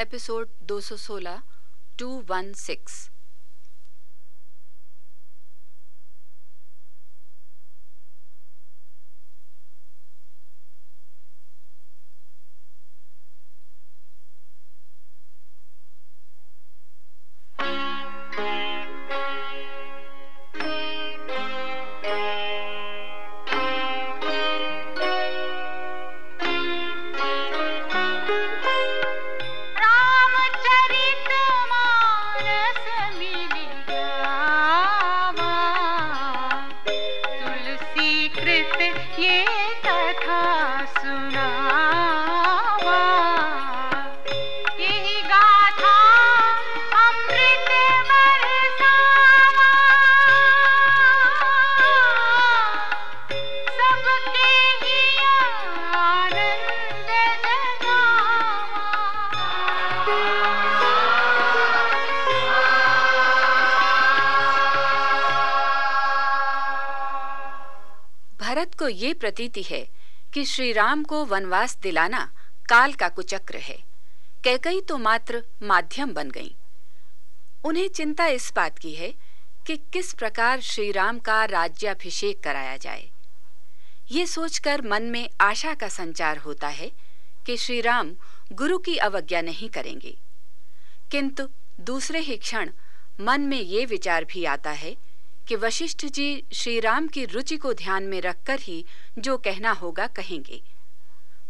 Episode 216 216 Bharat को ये प्रतीति है कि श्री राम को वनवास दिलाना काल का कुचक्र है। कैकई तो मात्र माध्यम बन गई। उन्हें चिंता इस बात की है कि किस प्रकार श्री राम का राज्याभिषेक कराया जाए। ये सोचकर मन में आशा का संचार होता है कि श्री राम गुरु की अवज्ञा नहीं करेंगे। किंतु दूसरे ही क्षण मन में ये विचार भी आता है कि वशिष्ठ जी श्री राम की रुचि को ध्यान में रखकर ही जो कहना होगा कहेंगे।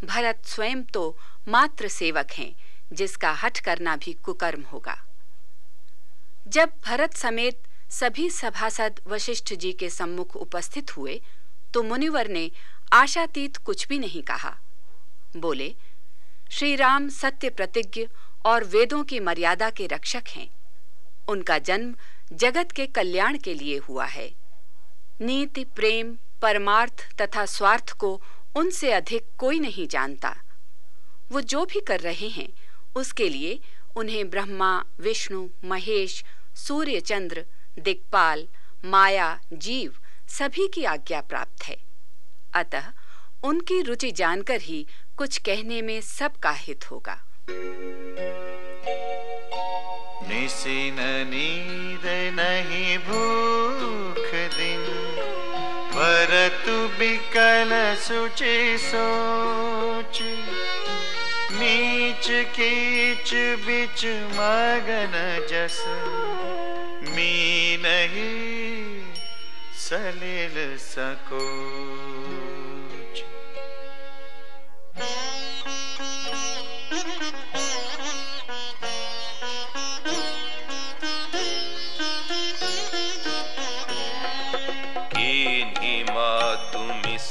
भरत स्वयं तो मात्र सेवक हैं, जिसका हट करना भी कुकर्म होगा। जब भरत समेत सभी सभासद वशिष्ठ जी के सम्मुख उपस्थित हुए तो मुनिवर ने आशातीत कुछ भी नहीं कहा। बोले श्री राम सत्य प्रतिज्ञ और वेदों की मर्यादा के रक्षक हैं। उनका जन्म जगत के कल्याण के लिए हुआ है। नीति, प्रेम, परमार्थ तथा स्वार्थ को उनसे अधिक कोई नहीं जानता। वो जो भी कर रहे हैं, उसके लिए उन्हें ब्रह्मा, विष्णु, महेश, सूर्य, चंद्र दिक्पाल माया, जीव सभी की आज्ञा प्राप्त है। अतः उनकी रुचि जानकर ही कुछ कहने में सबका हित होगा। निसिन नींद नहीं भूख दिन, पर तू बिकल सुचि सोच। नीच कीच बिच मगन जस, मी नहीं सलिल सकोच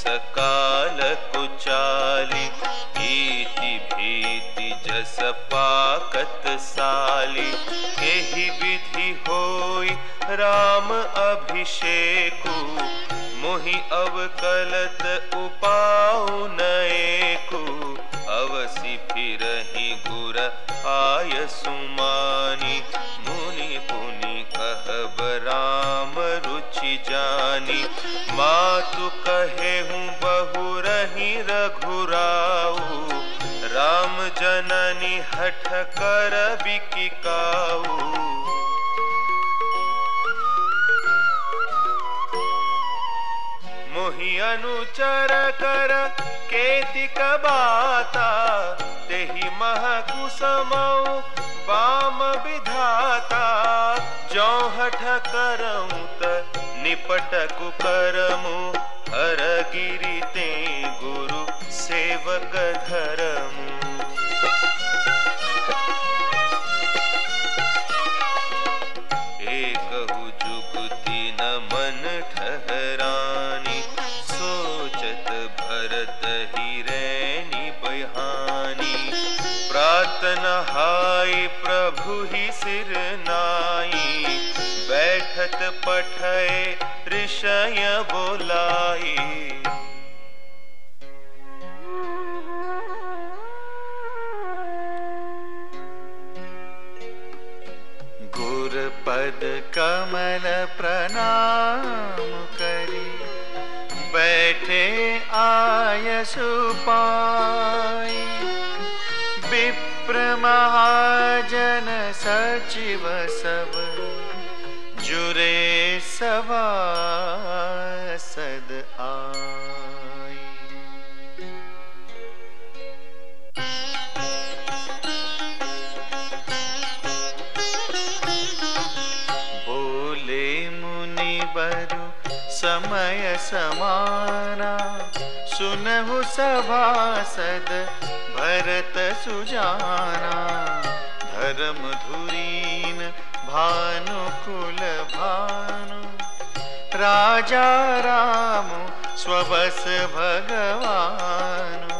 सकाल कुचाली भीति भीति जस पाकत साली। एहि विधि होई राम अभिषेकु, मोहि अवकलत उपाउ नएकु अवसि फिरहि गुर आय सुमानी, मुनि पुनि कहब राम रुचि जानी। मातु कहे कर बिकिकाऊ मोहि अनुचर कर केतिक बाता, तेहि मह कुसमऊ बाम विधाता। जौ हठ करऊँ त निपट कुकरमु हर गिरि ते गुरु सेवक धरमु। भरत हिरैनी बहानी। प्रातन हाय प्रभु ही सिर नाई। बैठत पठय ऋषय बोलाई। गुर पद कमल प्रणाम सुपाय विप्र महाजन सचिव सब जुरे सभा समाना। सुनहु सभासद भरत सुजाना। धर्म धुरीन भानु कुल भानु। राजा राम स्वस भगवानु।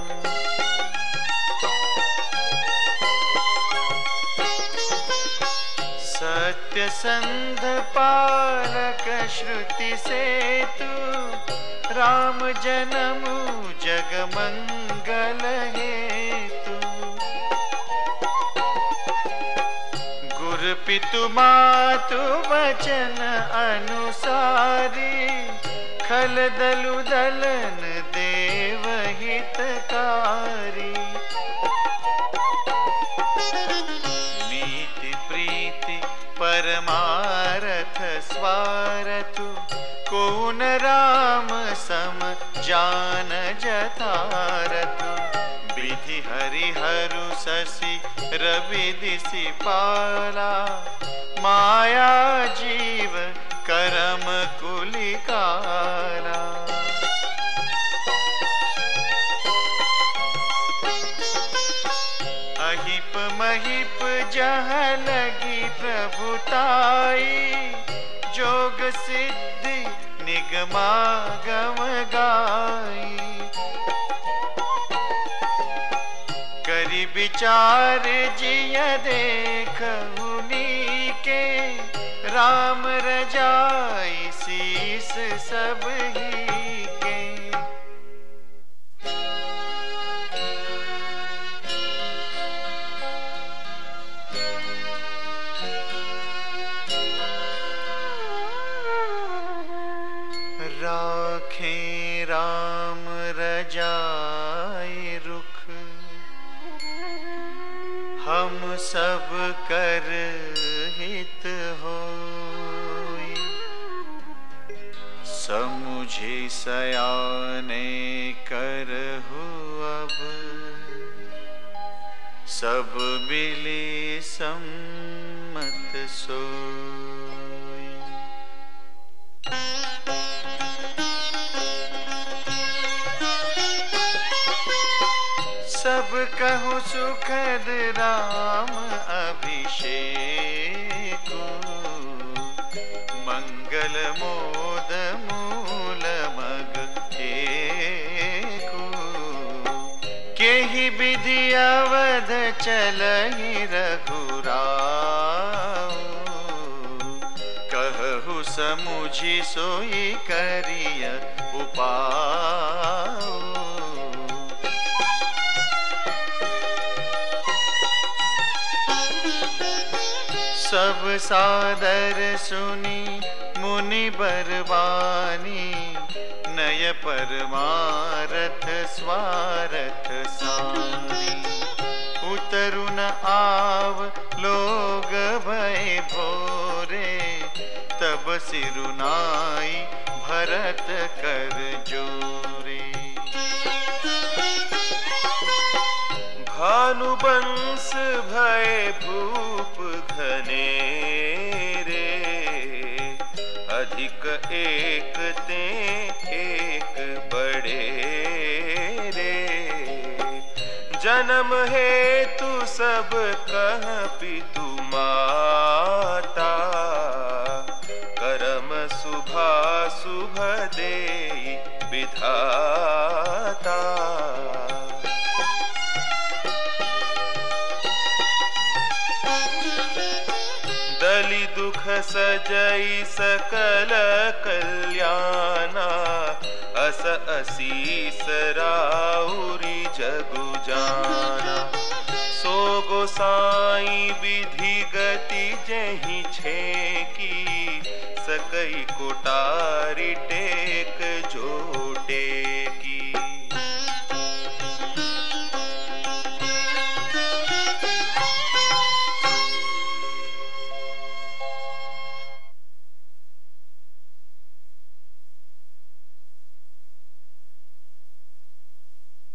सत्य संध पालक श्रुति सेतु। राम जन्म जग मंगल हेतु। गुर पितु मातु वचन अनुसारी, खल दलु दलन देव हितकारी कौन राम सम जान जतारथु विधि हरिहरु शशि रवि दिशि पाला। माया जीव करम कुलिकाला। अहिप महिप जह लगी प्रभुताई जोग सिद्धि निगमागम गाई। करी विचार जिय देख के। राम रजाई शीस सब ही राखें, राम रजाई रुख। हम सब कर हित हो समुझे सयाने करहु अब। सब मिली सम्मत सोई। सब कहु सुखद राम अभिषेक। मंगल मोद मूल मग एको केहि विधि अवध चलहि रघुराव कहु समुझि सोई करिय उपाव सादर सुनी, मुनि बरवानी नय परमारथ स्वारथ सानी। उतरु न आव लोग भय भोरे, तब सिरुनाई भरत कर जोरे। भानुबंस भय भूप घने एक ते एक बड़े रे। जन्म है तू सब कह पितु माता दलि दुख सजई सकल कल्याणा। अस असीस राउरी जगु जाना। सो गोसाई विधि गति जही छे की सकई कोटारी टेक